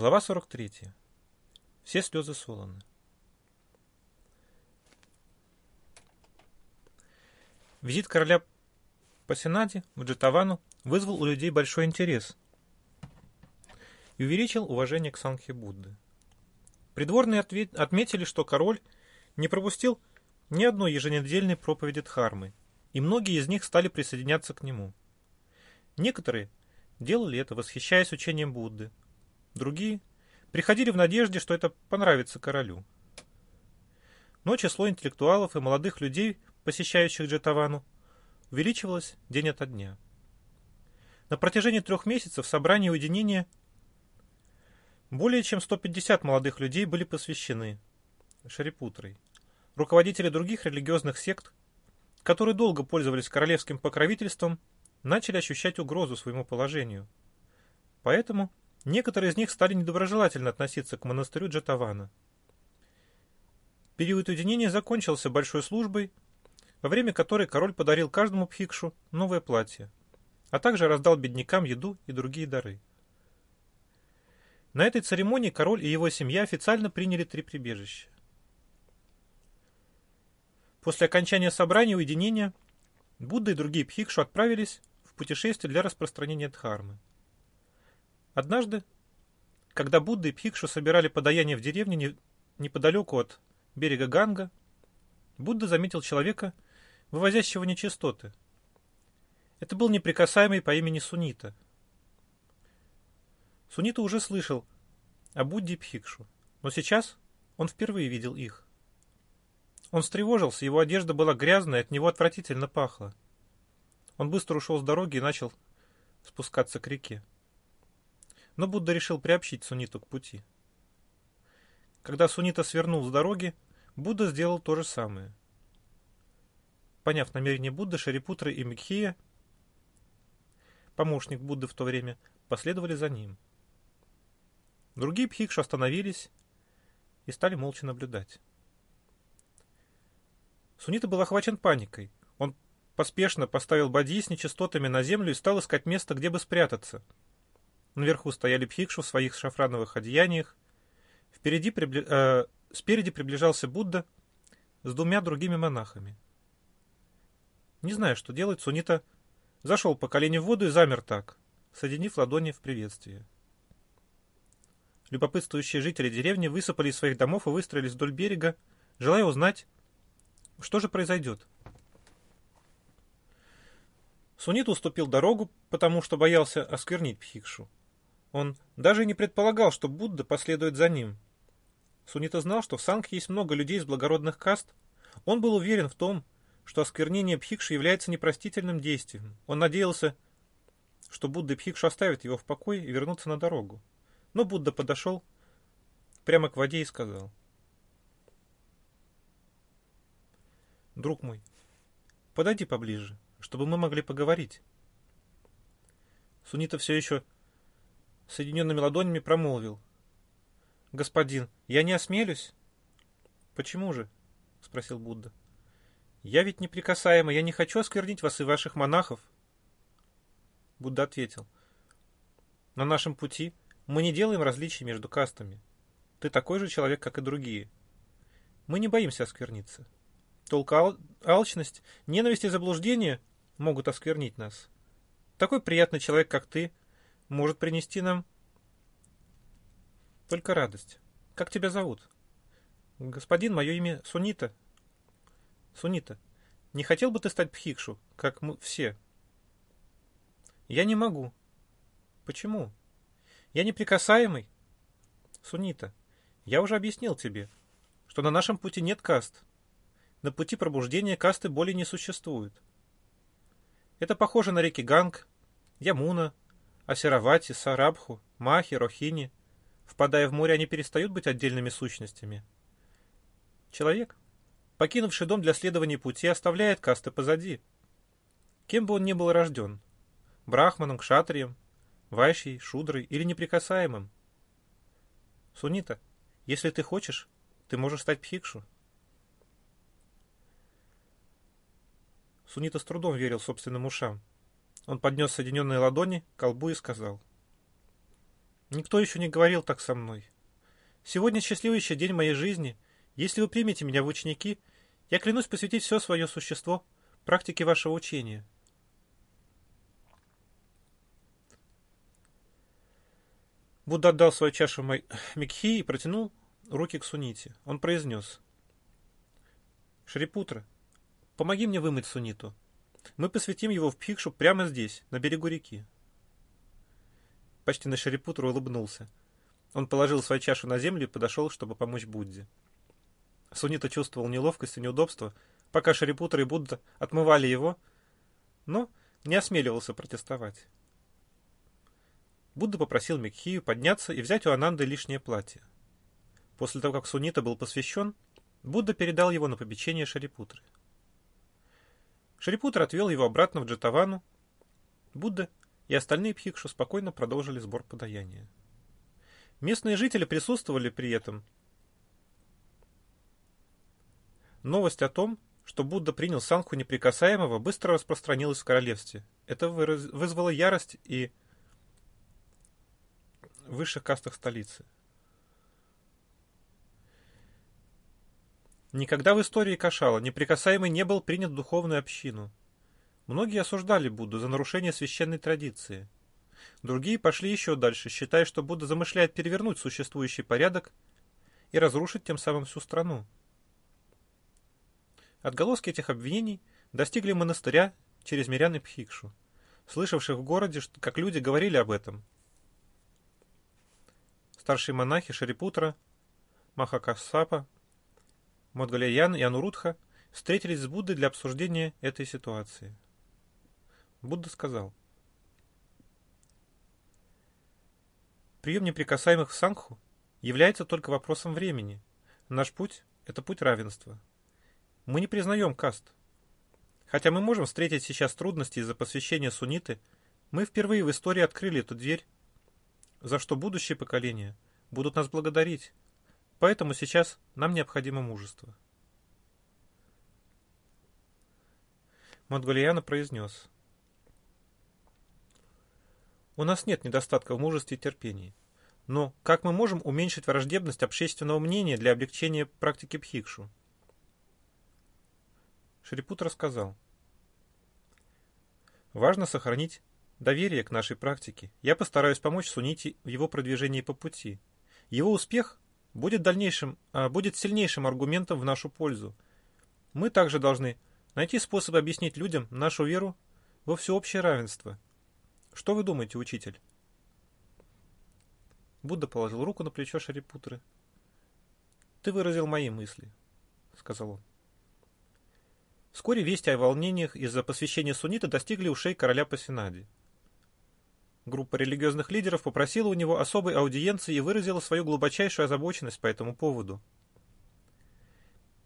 Глава 43. Все слезы Солоны. Визит короля по Сенаде в Джетавану вызвал у людей большой интерес и увеличил уважение к Санхе Будды. Придворные отметили, что король не пропустил ни одной еженедельной проповеди Дхармы, и многие из них стали присоединяться к нему. Некоторые делали это, восхищаясь учением Будды, другие приходили в надежде, что это понравится королю. Но число интеллектуалов и молодых людей, посещающих Джетавану, увеличивалось день ото дня. На протяжении трех месяцев собрания уединения более чем 150 молодых людей были посвящены Шарипутрой. Руководители других религиозных сект, которые долго пользовались королевским покровительством, начали ощущать угрозу своему положению. Поэтому некоторые из них стали недоброжелательно относиться к монастырю Джатавана. Период уединения закончился большой службой, во время которой король подарил каждому пхикшу новое платье, а также раздал беднякам еду и другие дары. На этой церемонии король и его семья официально приняли три прибежища. После окончания собрания уединения Будда и другие пхикшу отправились в путешествие для распространения дхармы. Однажды, когда Будда и Пхикшу собирали подаяние в деревне неподалеку от берега Ганга, Будда заметил человека, вывозящего нечистоты. Это был неприкасаемый по имени Сунита. Сунита уже слышал о Будде и Пхикшу, но сейчас он впервые видел их. Он встревожился, его одежда была грязная, от него отвратительно пахло. Он быстро ушел с дороги и начал спускаться к реке но Будда решил приобщить Суниту к пути. Когда Сунита свернул с дороги, Будда сделал то же самое. Поняв намерение Будды, Шарипутра и Микхия, помощник Будды в то время, последовали за ним. Другие пхикшу остановились и стали молча наблюдать. Сунита был охвачен паникой. Он поспешно поставил бадьи с нечистотами на землю и стал искать место, где бы спрятаться — Наверху стояли пхикшу в своих шафрановых одеяниях. Впереди прибли... э, спереди приближался Будда с двумя другими монахами. Не зная, что делать, Сунита зашел по колени в воду и замер так, соединив ладони в приветствии. Любопытствующие жители деревни высыпали из своих домов и выстроились вдоль берега, желая узнать, что же произойдет. Сунит уступил дорогу, потому что боялся осквернить Пхикшу. Он даже не предполагал, что Будда последует за ним. Сунита знал, что в Сангхе есть много людей из благородных каст. Он был уверен в том, что осквернение Пхикши является непростительным действием. Он надеялся, что Будда и Пхикшу оставят его в покое и вернутся на дорогу. Но Будда подошел прямо к воде и сказал. «Друг мой, подойди поближе, чтобы мы могли поговорить». Сунита все еще соединенными ладонями промолвил. «Господин, я не осмелюсь». «Почему же?» — спросил Будда. «Я ведь неприкасаемый, я не хочу осквернить вас и ваших монахов». Будда ответил. «На нашем пути мы не делаем различий между кастами. Ты такой же человек, как и другие. Мы не боимся оскверниться. Только ал алчность, ненависть и заблуждение могут осквернить нас. Такой приятный человек, как ты, может принести нам только радость. Как тебя зовут? Господин, мое имя Сунита. Сунита, не хотел бы ты стать пхикшу, как мы все? Я не могу. Почему? Я неприкасаемый. Сунита, я уже объяснил тебе, что на нашем пути нет каст. На пути пробуждения касты более не существует. Это похоже на реки Ганг, Ямуна, Асеравати, Сарабху, Махи, Рохини. Впадая в море, они перестают быть отдельными сущностями. Человек, покинувший дом для следования пути, оставляет касты позади. Кем бы он ни был рожден – брахманом, кшатрием, вайшей, шудрой или неприкасаемым. Сунита, если ты хочешь, ты можешь стать пхикшу. Сунита с трудом верил собственным ушам. Он поднес соединенные ладони к колбу и сказал. Никто еще не говорил так со мной. Сегодня счастливейший день моей жизни. Если вы примете меня в ученики, я клянусь посвятить все свое существо практике вашего учения. Будда отдал свою чашу Микхи и протянул руки к Суните. Он произнес. Шрипутра, помоги мне вымыть Суниту. Мы посвятим его в Пхикшу прямо здесь, на берегу реки. Почти на Шарипутра улыбнулся. Он положил свою чашу на землю и подошел, чтобы помочь Будде. Сунита чувствовал неловкость и неудобство, пока Шарипутра и Будда отмывали его, но не осмеливался протестовать. Будда попросил Микхию подняться и взять у Ананды лишнее платье. После того, как Сунита был посвящен, Будда передал его на попечение Шарипутры. Шарипутр отвел его обратно в Джатавану. Будда и остальные пхикшу спокойно продолжили сбор подаяния. Местные жители присутствовали при этом. Новость о том, что Будда принял санху неприкасаемого, быстро распространилась в королевстве. Это вызвало ярость и в высших кастах столицы. Никогда в истории Кашала неприкасаемый не был принят в духовную общину. Многие осуждали Будду за нарушение священной традиции. Другие пошли еще дальше, считая, что Будда замышляет перевернуть существующий порядок и разрушить тем самым всю страну. Отголоски этих обвинений достигли монастыря через мирян и Пхикшу, слышавших в городе, как люди говорили об этом. Старшие монахи Шарипутра, Махакасапа, Модгалиян и Анурудха встретились с Буддой для обсуждения этой ситуации. Будда сказал. Прием неприкасаемых в Сангху является только вопросом времени. Наш путь – это путь равенства. Мы не признаем каст. Хотя мы можем встретить сейчас трудности из-за посвящения сунниты, мы впервые в истории открыли эту дверь, за что будущие поколения будут нас благодарить. Поэтому сейчас нам необходимо мужество. Мадгалияна произнес – у нас нет недостатка в мужестве и терпении. Но как мы можем уменьшить враждебность общественного мнения для облегчения практики Пхикшу? Шрипут рассказал. Важно сохранить доверие к нашей практике. Я постараюсь помочь Сунити в его продвижении по пути. Его успех будет дальнейшим, а, будет сильнейшим аргументом в нашу пользу. Мы также должны найти способ объяснить людям нашу веру во всеобщее равенство – что вы думаете, учитель? Будда положил руку на плечо Шарипутры. Ты выразил мои мысли, сказал он. Вскоре вести о волнениях из-за посвящения суннита достигли ушей короля Пасинади. Группа религиозных лидеров попросила у него особой аудиенции и выразила свою глубочайшую озабоченность по этому поводу.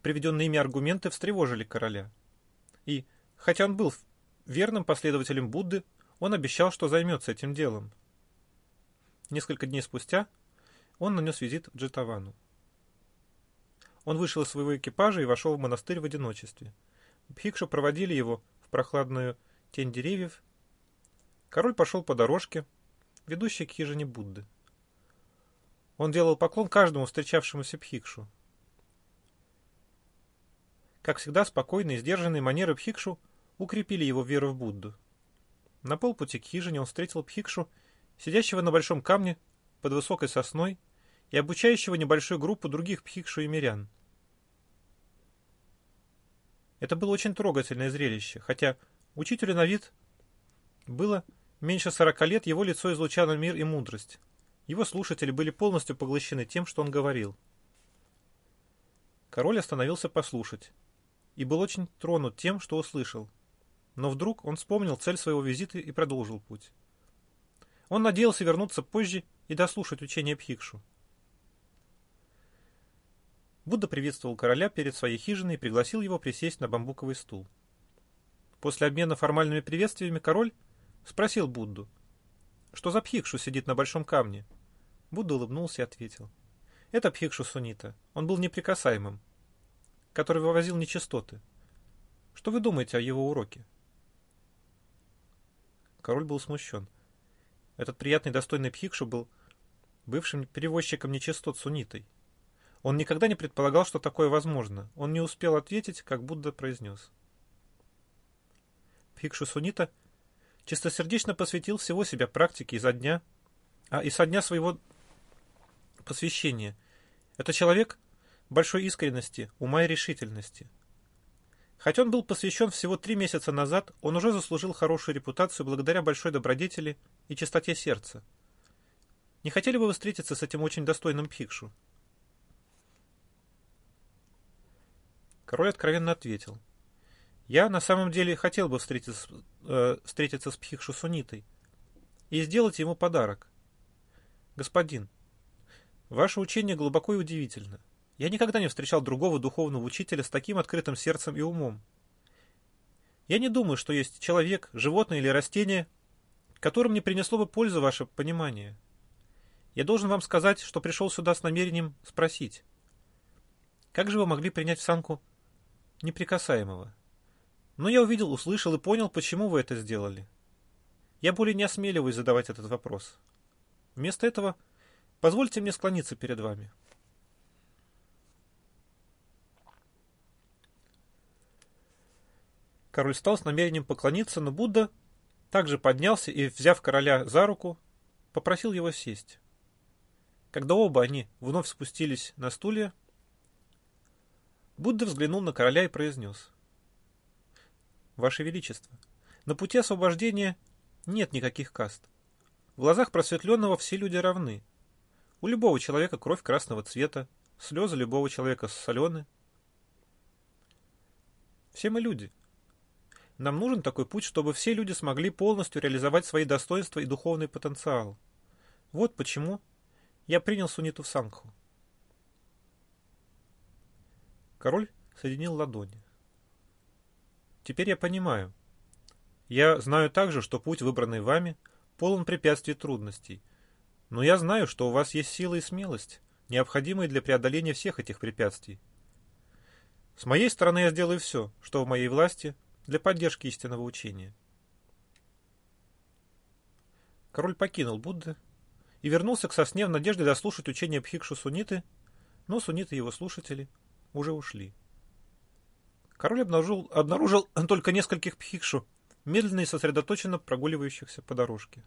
Приведенные ими аргументы встревожили короля. И, хотя он был верным последователем Будды, он обещал, что займется этим делом. Несколько дней спустя он нанес визит Джетавану. Он вышел из своего экипажа и вошел в монастырь в одиночестве. Бхикшу проводили его в прохладную тень деревьев. Король пошел по дорожке, ведущей к хижине Будды. Он делал поклон каждому встречавшемуся Бхикшу. Как всегда, спокойные и сдержанные манеры Бхикшу укрепили его веру в Будду. На полпути к хижине он встретил Пхикшу, сидящего на большом камне под высокой сосной и обучающего небольшую группу других Пхикшу и мирян. Это было очень трогательное зрелище, хотя учителю на вид было меньше сорока лет, его лицо излучало мир и мудрость. Его слушатели были полностью поглощены тем, что он говорил. Король остановился послушать и был очень тронут тем, что услышал – но вдруг он вспомнил цель своего визита и продолжил путь. Он надеялся вернуться позже и дослушать учение Пхикшу. Будда приветствовал короля перед своей хижиной и пригласил его присесть на бамбуковый стул. После обмена формальными приветствиями король спросил Будду, что за Пхикшу сидит на большом камне. Будда улыбнулся и ответил. Это Пхикшу Сунита. Он был неприкасаемым, который вывозил нечистоты. Что вы думаете о его уроке? Король был смущен. Этот приятный достойный Пхикшу был бывшим перевозчиком нечистот суннитой. Он никогда не предполагал, что такое возможно. Он не успел ответить, как Будда произнес. Пхикшу Сунита чистосердечно посвятил всего себя практике изо дня, а и со дня своего посвящения. Это человек большой искренности, ума и решительности. Хотя он был посвящен всего три месяца назад, он уже заслужил хорошую репутацию благодаря большой добродетели и чистоте сердца. Не хотели бы вы встретиться с этим очень достойным Пхикшу? Король откровенно ответил. Я на самом деле хотел бы встретиться, э, встретиться с Пхикшу Сунитой и сделать ему подарок. Господин, ваше учение глубоко и удивительно. Я никогда не встречал другого духовного учителя с таким открытым сердцем и умом. Я не думаю, что есть человек, животное или растение, которым не принесло бы пользу ваше понимание. Я должен вам сказать, что пришел сюда с намерением спросить. Как же вы могли принять в санку неприкасаемого. Но я увидел, услышал и понял, почему вы это сделали. Я более не осмеливаюсь задавать этот вопрос. Вместо этого позвольте мне склониться перед вами. Король стал с намерением поклониться, но Будда также поднялся и, взяв короля за руку, попросил его сесть. Когда оба они вновь спустились на стулья, Будда взглянул на короля и произнес. «Ваше Величество, на пути освобождения нет никаких каст. В глазах просветленного все люди равны. У любого человека кровь красного цвета, слезы любого человека солены. Все мы люди. Нам нужен такой путь, чтобы все люди смогли полностью реализовать свои достоинства и духовный потенциал. Вот почему я принял Суниту в Сангху. Король соединил ладони. Теперь я понимаю. Я знаю также, что путь, выбранный вами, полон препятствий и трудностей. Но я знаю, что у вас есть сила и смелость, необходимые для преодоления всех этих препятствий. С моей стороны я сделаю все, что в моей власти, для поддержки истинного учения. Король покинул Будды и вернулся к сосне в надежде дослушать учение Пхикшу Суниты, но Суниты его слушатели – уже ушли. Король обнаружил, обнаружил только нескольких пхикшу, медленно и сосредоточенно прогуливающихся по дорожке.